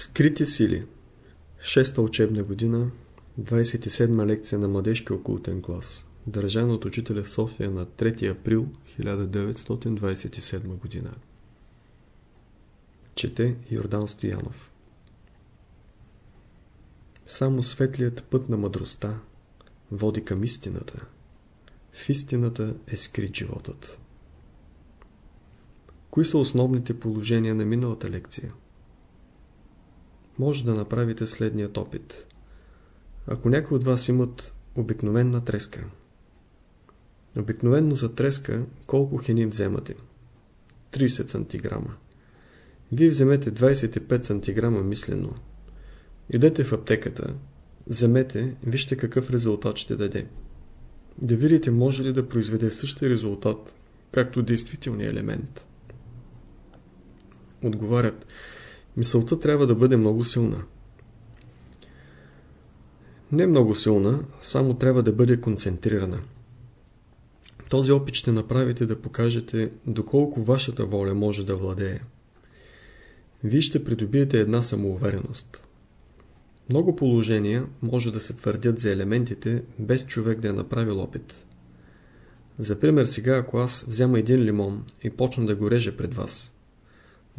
Скрити сили Шеста учебна година 27 лекция на младежки окултен клас Държан от учителя в София на 3 април 1927 година Чете Йордан Стоянов Само светлият път на мъдростта води към истината. В истината е скрит животът. Кои са основните положения на миналата лекция? Може да направите следният опит. Ако някои от вас имат обикновена треска, обикновенно за треска колко хинин вземате? 30 см. Вие вземете 25 см мислено. Идете в аптеката, вземете, вижте какъв резултат ще даде. Да видите може ли да произведе същия резултат, както действителния елемент. Отговарят, мисълта трябва да бъде много силна. Не много силна, само трябва да бъде концентрирана. Този опит ще направите да покажете доколко вашата воля може да владее. Вие ще придобиете една самоувереност. Много положения може да се твърдят за елементите, без човек да е направил опит. За пример сега, ако аз взема един лимон и почна да го режа пред вас,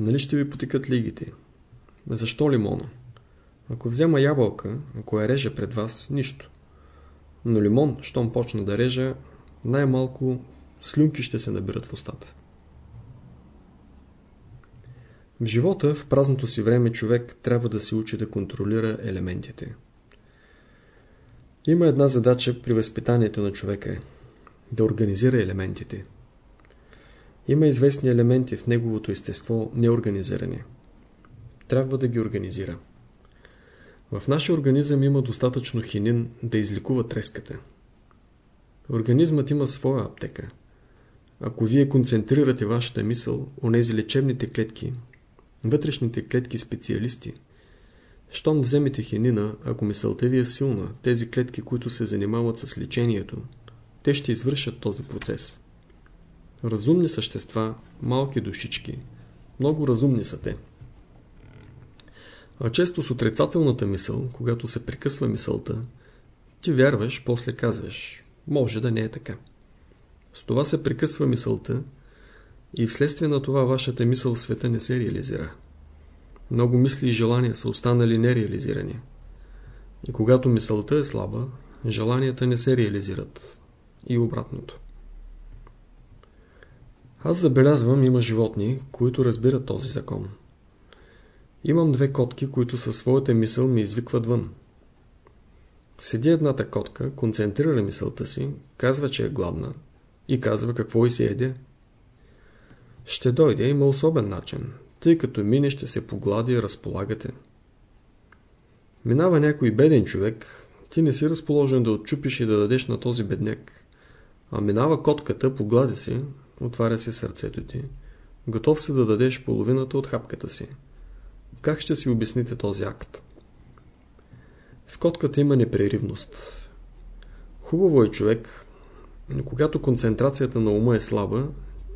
нали ще ви потекат лигите? Защо лимона? Ако взема ябълка, ако я режа пред вас, нищо. Но лимон, щом почна да режа, най-малко слюнки ще се набират в устата. В живота, в празното си време, човек трябва да се учи да контролира елементите. Има една задача при възпитанието на човека – да организира елементите. Има известни елементи в неговото естество неорганизирани. Трябва да ги организира. В нашия организъм има достатъчно хинин да изликува треската. Организмът има своя аптека. Ако вие концентрирате вашата мисъл, онези лечебните клетки, вътрешните клетки специалисти. Щом вземете хинина, ако мисълта ви е силна, тези клетки, които се занимават с лечението, те ще извършат този процес. Разумни същества, малки душички, много разумни са те. А често с отрицателната мисъл, когато се прекъсва мисълта, ти вярваш, после казваш, може да не е така. С това се прекъсва мисълта и вследствие на това вашата мисъл в света не се реализира. Много мисли и желания са останали нереализирани. И когато мисълта е слаба, желанията не се реализират. И обратното. Аз забелязвам, има животни, които разбират този закон. Имам две котки, които със своята мисъл ми извикват вън. Седи едната котка, концентрира мисълта си, казва, че е гладна и казва какво и се еде. Ще дойде, има особен начин. Тъй като мине ще се поглади и разполагате. Минава някой беден човек, ти не си разположен да отчупиш и да дадеш на този бедняк. А минава котката, поглади си, отваря си сърцето ти. Готов си да дадеш половината от хапката си. Как ще си обясните този акт? В котката има непреривност. Хубаво е човек, но когато концентрацията на ума е слаба,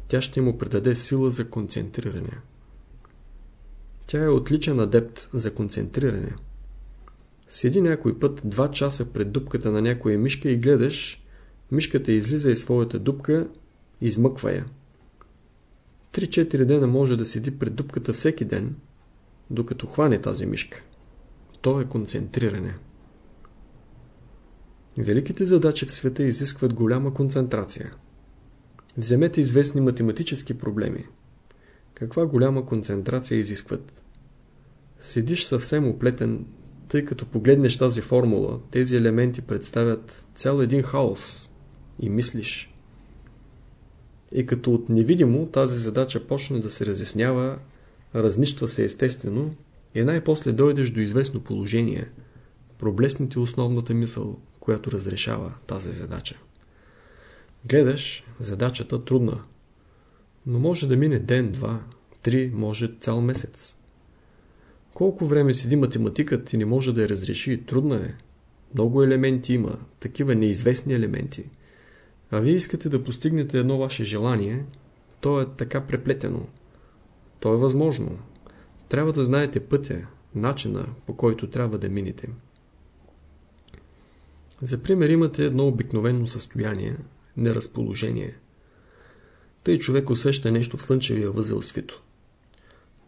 тя ще му придаде сила за концентриране. Тя е отличен адепт за концентриране. Седи някой път два часа пред дупката на някоя мишка и гледаш, мишката излиза из своята дупка, измъква я. Три-четири дена може да седи пред дупката всеки ден, докато хване тази мишка. То е концентриране. Великите задачи в света изискват голяма концентрация. Вземете известни математически проблеми. Каква голяма концентрация изискват? Седиш съвсем оплетен, тъй като погледнеш тази формула, тези елементи представят цял един хаос и мислиш. И като от невидимо тази задача почне да се разяснява, разнищва се естествено и най-после дойдеш до известно положение, проблесните основната мисъл, която разрешава тази задача. Гледаш, задачата трудна. Но може да мине ден, два, три, може цял месец. Колко време седи математикът и не може да я разреши, трудна е. Много елементи има, такива неизвестни елементи. А вие искате да постигнете едно ваше желание, то е така преплетено. То е възможно. Трябва да знаете пътя, начина по който трябва да минете. За пример имате едно обикновено състояние, неразположение. Тъй човек усеща нещо в слънчевия възел свито.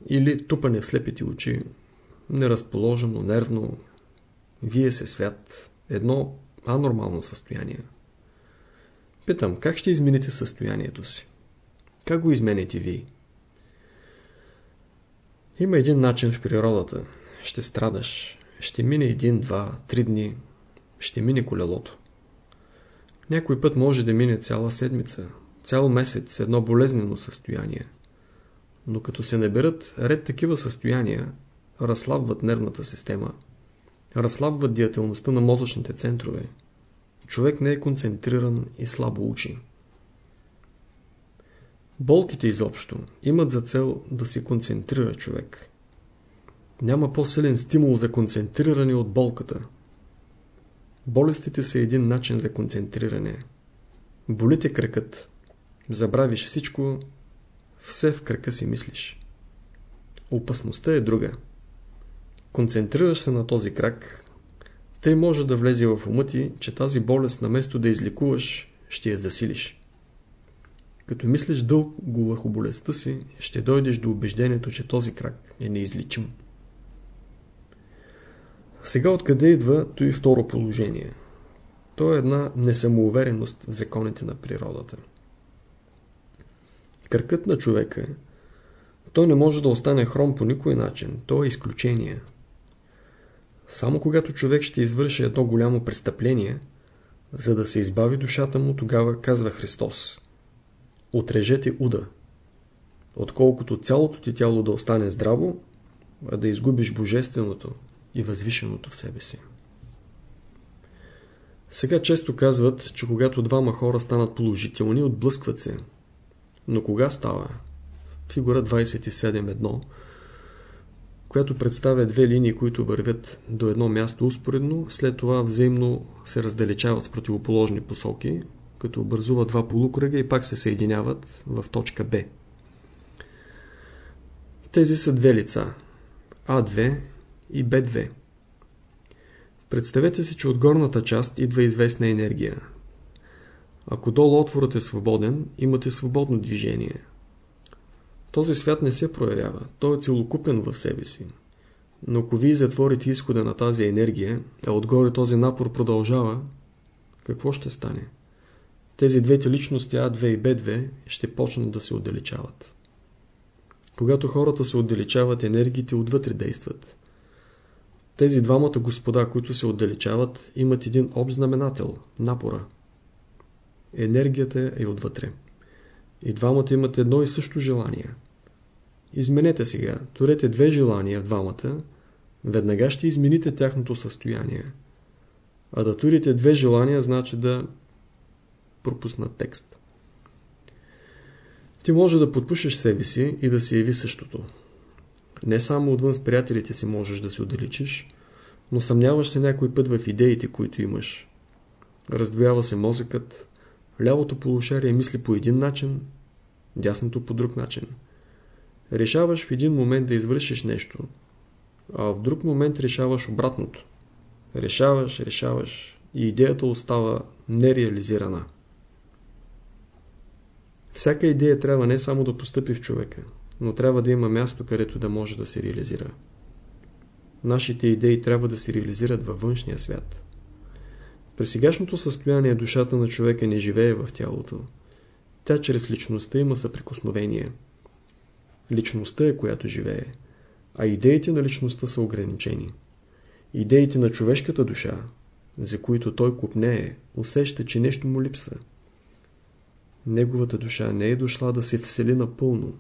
Или тупане в слепите очи, неразположено, нервно, вие се свят, едно анормално състояние. Питам, как ще измените състоянието си? Как го измените вие? Има един начин в природата. Ще страдаш. Ще мине един, два, три дни. Ще мине колелото. Някой път може да мине цяла седмица, цял месец, едно болезнено състояние. Но като се наберат ред такива състояния, разслабват нервната система, разслабват диятелността на мозъчните центрове. Човек не е концентриран и слабо учи. Болките изобщо имат за цел да се концентрира човек. Няма по-силен стимул за концентриране от болката. Болестите са един начин за концентриране. Болите кръкът. Забравиш всичко, все в кръка си мислиш. Опасността е друга. Концентрираш се на този крак, тъй може да влезе в ума ти, че тази болест наместо да изликуваш, ще я засилиш. Като мислиш дълго върху болестта си, ще дойдеш до убеждението, че този крак е неизличим. Сега откъде идва то и второ положение? То е една несамоувереност в законите на природата. Кръкът на човека, той не може да остане хром по никой начин. То е изключение. Само когато човек ще извърши едно голямо престъпление, за да се избави душата му, тогава казва Христос. Отрежете уда, отколкото цялото ти тяло да остане здраво, а да изгубиш божественото и възвишеното в себе си. Сега често казват, че когато двама хора станат положителни, отблъскват се. Но кога става? Фигура 27.1 която представя две линии, които вървят до едно място успоредно, след това взаимно се раздалечават с противоположни посоки, като образуват два полукръга и пак се съединяват в точка Б. Тези са две лица А2 и Б2. Представете си, че от горната част идва известна енергия. Ако долу отворът е свободен, имате свободно движение – този свят не се проявява. Той е целокупен в себе си. Но ако вие затворите изхода на тази енергия, а отгоре този напор продължава, какво ще стане? Тези двете личности А2 и Б2 ще почнат да се отдалечават. Когато хората се отдалечават, енергиите отвътре действат. Тези двамата господа, които се отдалечават, имат един общ знаменател – напора. Енергията е отвътре. И двамата имат едно и също желание – Изменете сега. Турете две желания в двамата. Веднага ще измените тяхното състояние. А да турите две желания значи да пропуснат текст. Ти може да подпушиш себе си и да се яви същото. Не само отвън с приятелите си можеш да се отдалечиш, но съмняваш се някой път в идеите, които имаш. Раздвоява се мозъкът, лявото полушарие мисли по един начин, дясното по друг начин. Решаваш в един момент да извършиш нещо, а в друг момент решаваш обратното. Решаваш, решаваш и идеята остава нереализирана. Всяка идея трябва не само да постъпи в човека, но трябва да има място, където да може да се реализира. Нашите идеи трябва да се реализират във външния свят. При сегашното състояние душата на човека не живее в тялото. Тя чрез личността има съприкосновение – Личността е която живее, а идеите на личността са ограничени. Идеите на човешката душа, за които той купнее, усеща, че нещо му липсва. Неговата душа не е дошла да се всели напълно.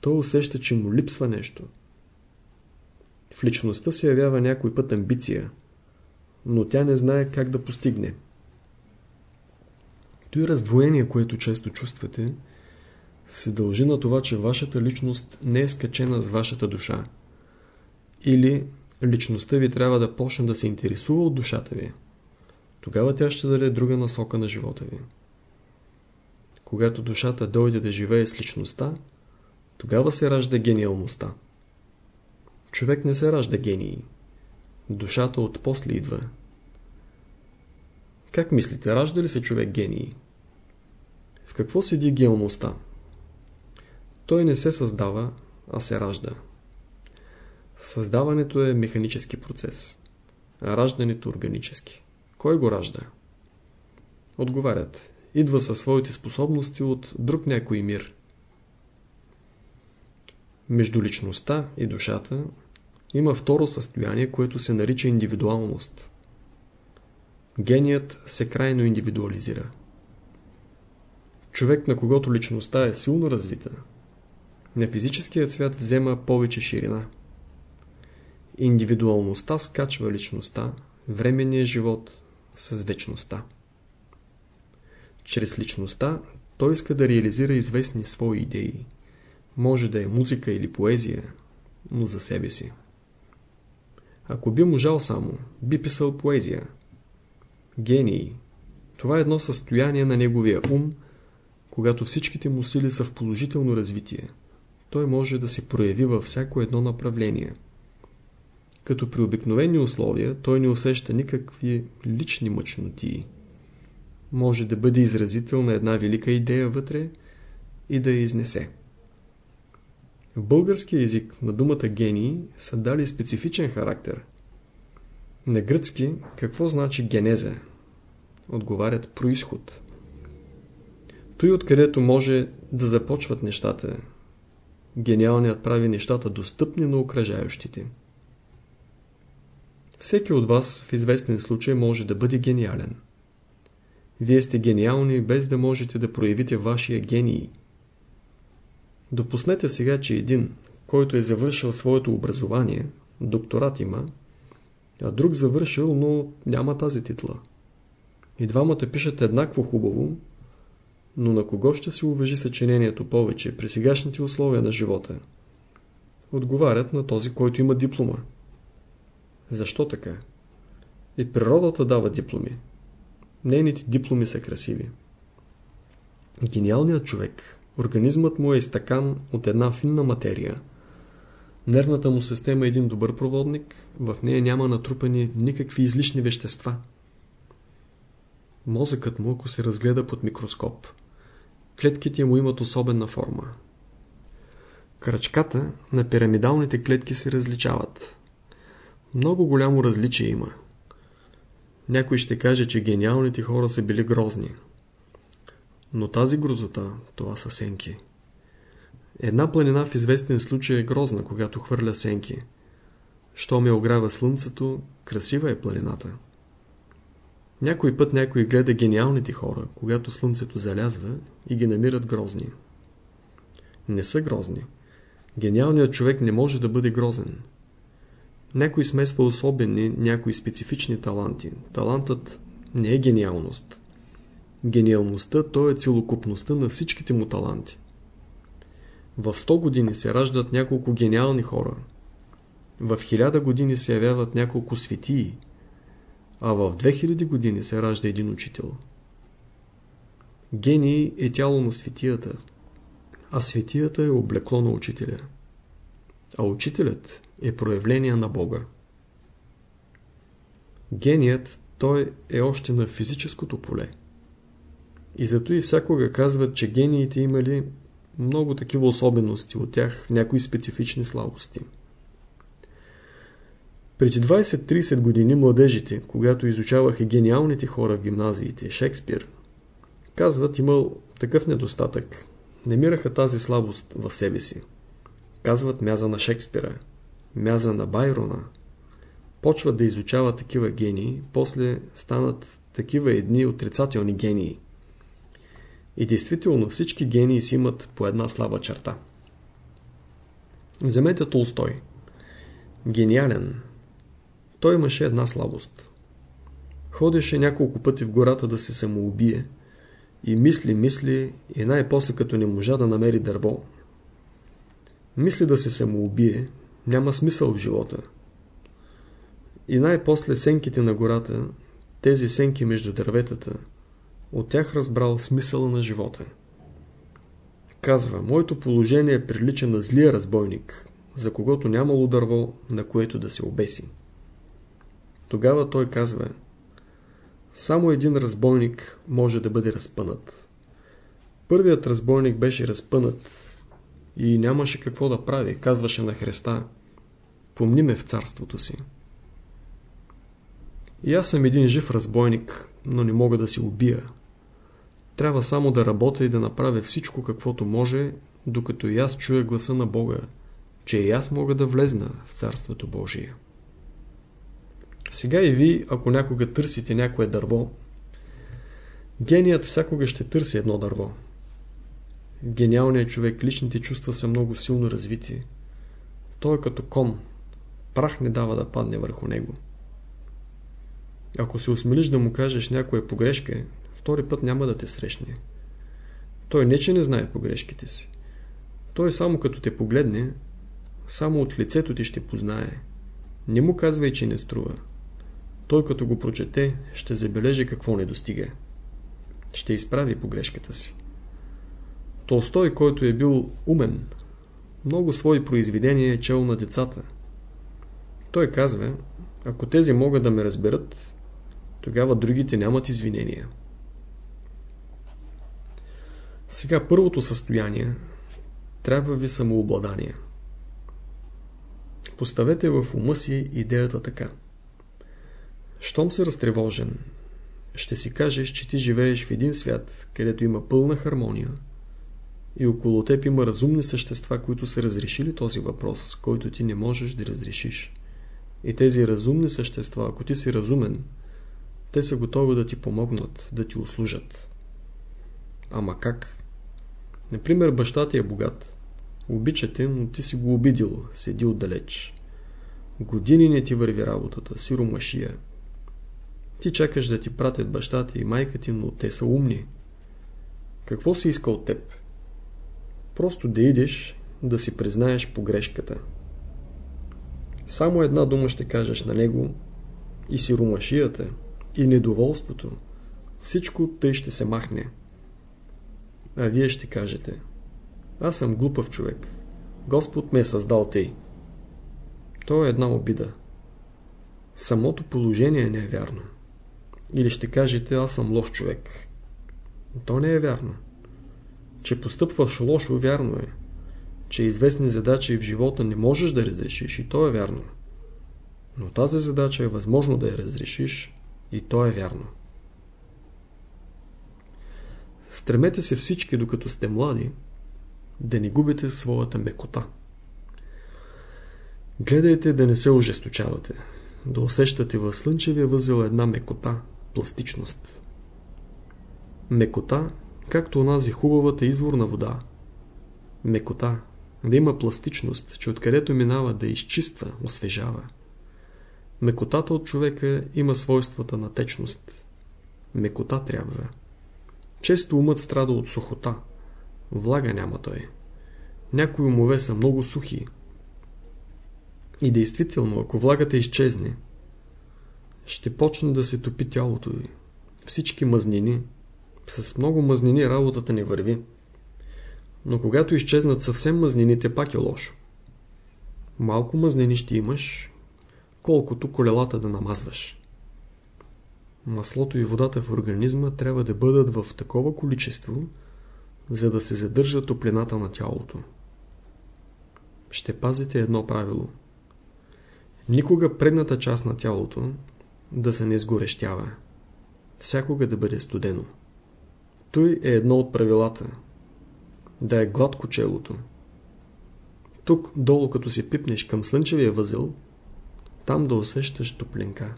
Той усеща, че му липсва нещо. В личността се явява някой път амбиция, но тя не знае как да постигне. Той раздвоение, което често чувствате, се дължи на това, че вашата личност не е скачена с вашата душа. Или личността ви трябва да почне да се интересува от душата ви. Тогава тя ще даде друга насока на живота ви. Когато душата дойде да живее с личността, тогава се ражда гениалността. Човек не се ражда гений. Душата от после идва. Как мислите, ражда ли се човек гений? В какво седи геомостта? Той не се създава, а се ражда. Създаването е механически процес, раждането органически. Кой го ражда? Отговарят. Идва със своите способности от друг някой мир. Между личността и душата има второ състояние, което се нарича индивидуалност. Геният се крайно индивидуализира. Човек, на когото личността е силно развита, на физическият свят взема повече ширина. Индивидуалността скачва личността, временния живот с вечността. Чрез личността той иска да реализира известни свои идеи. Може да е музика или поезия, но за себе си. Ако би можал само, би писал поезия. Гений. Това е едно състояние на неговия ум, когато всичките му сили са в положително развитие. Той може да се прояви във всяко едно направление. Като при обикновени условия, той не усеща никакви лични мъчноти. Може да бъде изразител на една велика идея вътре и да я изнесе. В българския език на думата гений са дали специфичен характер. На гръцки какво значи генеза? Отговарят происход. Той откъдето може да започват нещата. Гениалният прави нещата достъпни на окръжающите. Всеки от вас в известен случай може да бъде гениален. Вие сте гениални без да можете да проявите вашия гений – Допуснете сега, че един, който е завършил своето образование, докторат има, а друг завършил, но няма тази титла. И двамата пишат еднакво хубаво, но на кого ще се уважи съчинението повече при сегашните условия на живота? Отговарят на този, който има диплома. Защо така? И природата дава дипломи. Нейните дипломи са красиви. Гениалният човек Организмът му е стакан от една финна материя. Нервната му система е един добър проводник, в нея няма натрупани никакви излишни вещества. Мозъкът му, ако се разгледа под микроскоп, клетките му имат особена форма. Кръчката на пирамидалните клетки се различават. Много голямо различие има. Някой ще каже, че гениалните хора са били грозни. Но тази грозота, това са сенки. Една планина в известен случай е грозна, когато хвърля сенки. Що ме ограва слънцето, красива е планината. Някой път някой гледа гениалните хора, когато слънцето залязва и ги намират грозни. Не са грозни. Гениалният човек не може да бъде грозен. Някой смесва особени, някои специфични таланти. Талантът не е гениалност. Гениалността, то е целокупността на всичките му таланти. В 100 години се раждат няколко гениални хора. В 1000 години се явяват няколко светии, а в 2000 години се ражда един учител. Гений е тяло на светията, а светията е облекло на учителя. А учителят е проявление на Бога. Геният, той е още на физическото поле. И зато и всякога казват, че гениите имали много такива особености, от тях някои специфични слабости. Преди 20-30 години младежите, когато изучаваха гениалните хора в гимназиите, Шекспир, казват имал такъв недостатък. Намираха тази слабост в себе си. Казват мяза на Шекспира, мяза на Байрона. Почват да изучават такива гении, после станат такива едни отрицателни гении. И действително всички гении си имат по една слаба черта. Вземете Толстой. Гениален. Той имаше една слабост. Ходеше няколко пъти в гората да се самоубие и мисли, мисли и най-после като не можа да намери дърво. Мисли да се самоубие, няма смисъл в живота. И най-после сенките на гората, тези сенки между дърветата, от тях разбрал смисъла на живота. Казва, моето положение прилича на злия разбойник, за когото нямало дърво, на което да се обеси. Тогава той казва, само един разбойник може да бъде разпънат. Първият разбойник беше разпънат и нямаше какво да прави, казваше на Христа, помни ме в царството си. И аз съм един жив разбойник, но не мога да се убия. Трябва само да работя и да направя всичко каквото може, докато и аз чуя гласа на Бога, че и аз мога да влезна в Царството Божие. Сега и ви, ако някога търсите някое дърво, геният всякога ще търси едно дърво. Гениалният човек, личните чувства са много силно развити. Той е като кон. Прах не дава да падне върху него. Ако се осмелиш да му кажеш някоя погрешка, втори път няма да те срещне. Той не че не знае погрешките си. Той само като те погледне, само от лицето ти ще познае. Не му казвай, че не струва. Той като го прочете, ще забележи какво не достига. Ще изправи погрешката си. Толстой, който е бил умен, много свои произведения е чел на децата. Той казва, ако тези могат да ме разберат, тогава другите нямат извинения. Сега първото състояние трябва ви самообладание. Поставете в ума си идеята така. Щом се разтревожен, ще си кажеш, че ти живееш в един свят, където има пълна хармония и около теб има разумни същества, които са разрешили този въпрос, който ти не можеш да разрешиш. И тези разумни същества, ако ти си разумен, те са готови да ти помогнат, да ти услужат. Ама как? Например, баща ти е богат. Обичате, но ти си го обидил, седи отдалеч. Години не ти върви работата, си ромашия. Ти чакаш да ти пратят бащата и майка ти, но те са умни. Какво си иска от теб? Просто да идеш, да си признаеш погрешката. Само една дума ще кажеш на него и си румашията, и недоволството. Всичко тъй ще се махне. А вие ще кажете Аз съм глупав човек. Господ ме е създал тъй. То е една обида. Самото положение не е вярно. Или ще кажете, аз съм лош човек. То не е вярно. Че постъпваш лошо, вярно е. Че известни задачи в живота не можеш да разрешиш и то е вярно. Но тази задача е възможно да я разрешиш и то е вярно. Стремете се всички, докато сте млади, да не губите своята мекота. Гледайте да не се ожесточавате, да усещате в слънчевия възел една мекота, пластичност. Мекота, както онази хубавата изворна вода. Мекота, да има пластичност, че откъдето минава да изчиства, освежава. Мекотата от човека има свойствата на течност. Мекота трябва. Често умът страда от сухота. Влага няма той. Някои умове са много сухи. И действително, ако влагата изчезне, ще почне да се топи тялото ви. Всички мазнини. С много мазнини работата не върви. Но когато изчезнат съвсем мазнините, пак е лошо. Малко мазнини ще имаш, колкото колелата да намазваш. Маслото и водата в организма трябва да бъдат в такова количество, за да се задържа топлината на тялото. Ще пазите едно правило. Никога предната част на тялото да се не сгорещява. Всякога да бъде студено. Той е едно от правилата. Да е гладко челото. Тук долу като си пипнеш към слънчевия възел, там да усещаш топлинка.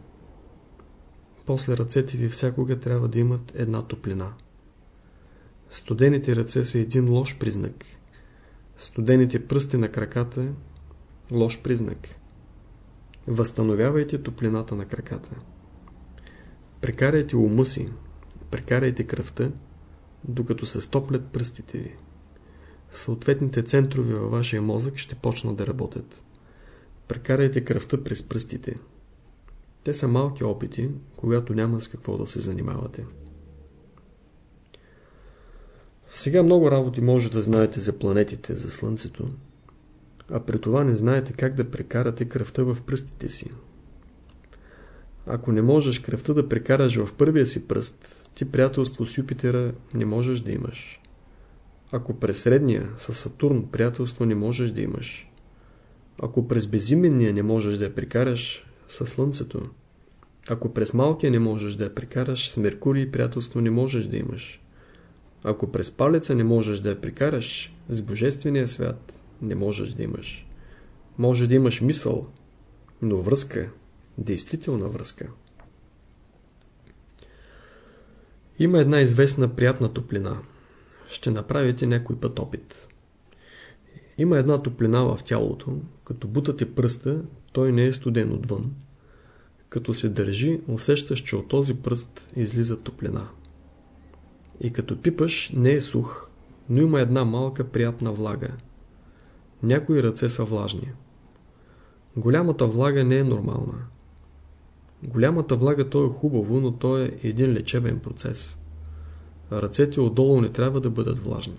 После ръцете ви всякога трябва да имат една топлина. Студените ръце са един лош признак. Студените пръсти на краката – лош признак. Възстановявайте топлината на краката. Прекарайте ума си, прекарайте кръвта, докато се стоплят пръстите ви. Съответните центрове във вашия мозък ще почнат да работят. Прекарайте кръвта през пръстите. Те са малки опити, когато няма с какво да се занимавате. Сега много работи може да знаете за планетите, за Слънцето, а при това не знаете как да прекарате кръвта в пръстите си. Ако не можеш кръвта да прекараш в първия си пръст, ти приятелство с Юпитера не можеш да имаш. Ако през средния, с Сатурн, приятелство не можеш да имаш. Ако през безименния не можеш да я прекараш с Слънцето. Ако през малкия не можеш да я прекараш с Меркурий, приятелство не можеш да имаш. Ако през палеца не можеш да я прекараш с Божествения свят, не можеш да имаш. Може да имаш мисъл, но връзка, действителна връзка. Има една известна приятна топлина. Ще направите някой път опит. Има една топлина в тялото, като бутате пръста, той не е студен отвън. Като се държи, усещаш, че от този пръст излиза топлина. И като пипаш, не е сух, но има една малка приятна влага. Някои ръце са влажни. Голямата влага не е нормална. Голямата влага то е хубаво, но то е един лечебен процес. Ръцете отдолу не трябва да бъдат влажни.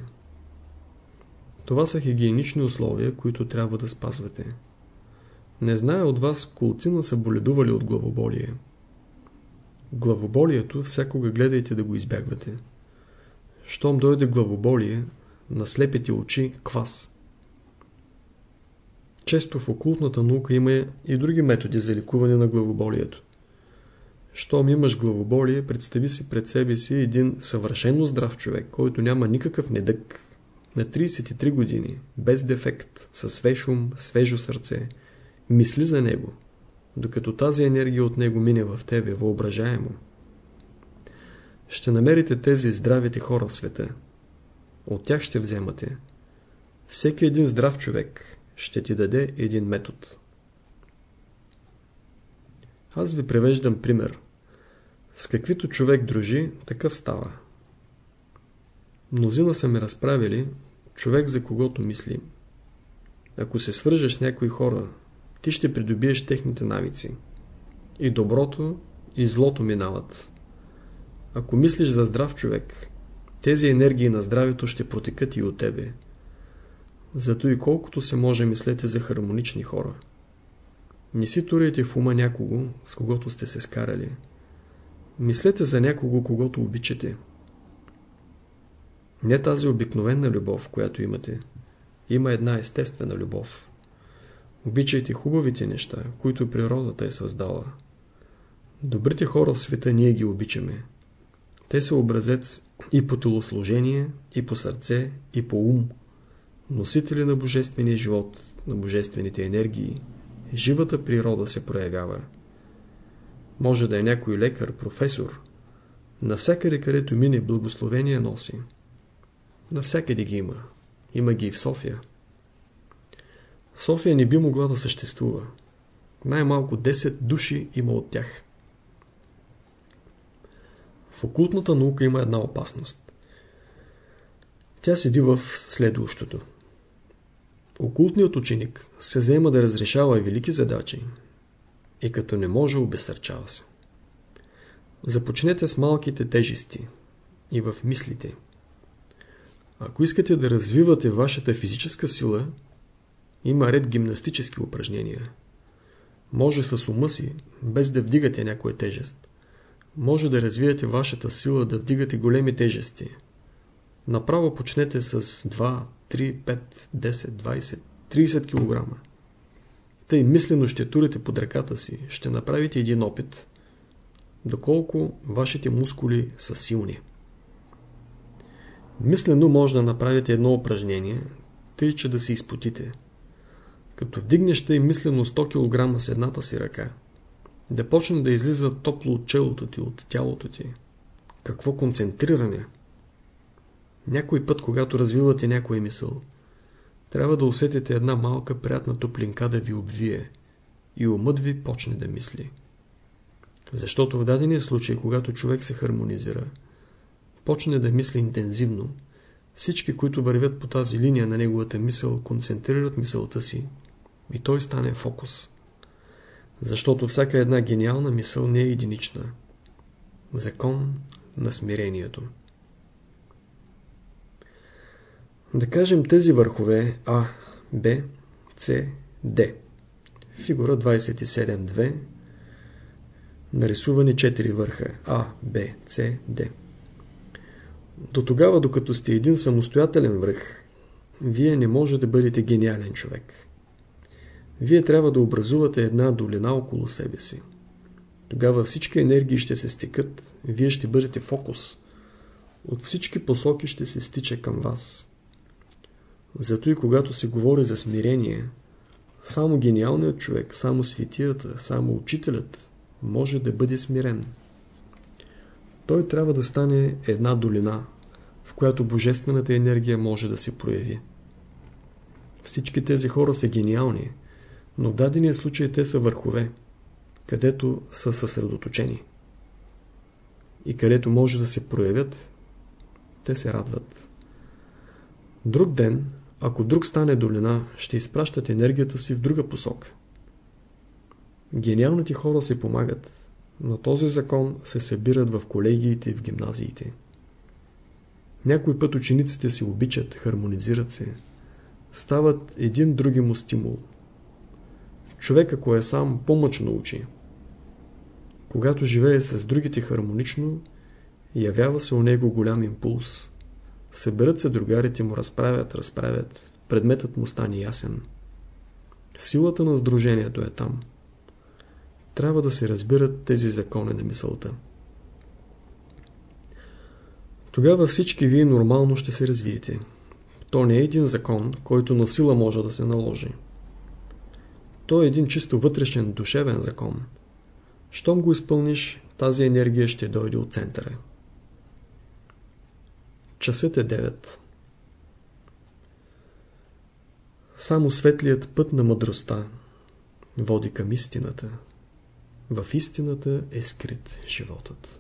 Това са хигиенични условия, които трябва да спазвате. Не зная от вас колцина са боледували от главоболие. Главоболието всякога гледайте да го избягвате. Щом дойде главоболие, наслепите очи квас. Често в окултната наука има и други методи за ликуване на главоболието. Щом имаш главоболие, представи си пред себе си един съвършенно здрав човек, който няма никакъв недък, на 33 години, без дефект, със свеж ум, свежо сърце, мисли за него, докато тази енергия от него мине в тебе, въображаемо. Ще намерите тези здравите хора в света. От тях ще вземате. Всеки един здрав човек ще ти даде един метод. Аз ви превеждам пример. С каквито човек дружи, такъв става. Мнозина са ме разправили, човек за когото мисли. Ако се свържеш с някои хора, ти ще придобиеш техните навици. И доброто, и злото минават. Ако мислиш за здрав човек, тези енергии на здравето ще протекат и от тебе. Зато и колкото се може мислете за хармонични хора. Не си турайте в ума някого, с когото сте се скарали. Мислете за някого, когато обичате. Не тази обикновена любов, която имате. Има една естествена любов. Обичайте хубавите неща, които природата е създала. Добрите хора в света ние ги обичаме. Те са образец и по телослужение, и по сърце, и по ум. Носители на божествения живот, на божествените енергии. Живата природа се проявява. Може да е някой лекар, професор. Навсякъде, където мине, благословение носи. Навсякъде ги има. Има ги и в София. София не би могла да съществува. Най-малко 10 души има от тях. В окултната наука има една опасност. Тя седи в следващото. Окултният ученик се заема да разрешава велики задачи и като не може обесърчава се. Започнете с малките тежести и в мислите – ако искате да развивате вашата физическа сила, има ред гимнастически упражнения. Може с ума си, без да вдигате някоя тежест. Може да развиете вашата сила да вдигате големи тежести. Направо почнете с 2, 3, 5, 10, 20, 30 кг. Тъй мислено ще турите под ръката си, ще направите един опит, доколко вашите мускули са силни. Мислено може да направите едно упражнение, тъй че да се изпотите. Като вдигнеш тъй мислено 100 кг с едната си ръка, да почне да излиза топло от челото ти, от тялото ти. Какво концентриране! Някой път, когато развивате някоя мисъл, трябва да усетите една малка приятна топлинка да ви обвие и умът ви почне да мисли. Защото в дадения случай, когато човек се хармонизира, почне да мисли интензивно, всички, които вървят по тази линия на неговата мисъл, концентрират мисълта си и той стане фокус. Защото всяка една гениална мисъл не е единична. Закон на смирението. Да кажем тези върхове А, Б, С, Д. Фигура 27.2 Нарисувани 4 върха А, Б, С, Д. До тогава, докато сте един самостоятелен връх, вие не може да бъдете гениален човек. Вие трябва да образувате една долина около себе си. Тогава всички енергии ще се стекат, вие ще бъдете фокус. От всички посоки ще се стича към вас. Зато и когато се говори за смирение, само гениалният човек, само светията, само учителят може да бъде смирен. Той трябва да стане една долина, в която божествената енергия може да се прояви. Всички тези хора са гениални, но в дадения случай те са върхове, където са съсредоточени. И където може да се проявят, те се радват. Друг ден, ако друг стане долина, ще изпращат енергията си в друга посока. Гениалните хора се помагат. На този закон се събират в колегиите и в гимназиите. Някой път учениците се обичат, хармонизират се, стават един други му стимул. Човек, ако е сам, по-мъчно учи. Когато живее с другите хармонично, явява се у него голям импулс. Съберат се другарите му, разправят, разправят, предметът му стане ясен. Силата на сдружението е там. Трябва да се разбират тези закони на мисълта. Тогава всички вие нормално ще се развиете. То не е един закон, който на сила може да се наложи. То е един чисто вътрешен душевен закон. Щом го изпълниш, тази енергия ще дойде от центъра. Часът е 9. Само светлият път на мъдростта води към истината. В истината е скрит животът.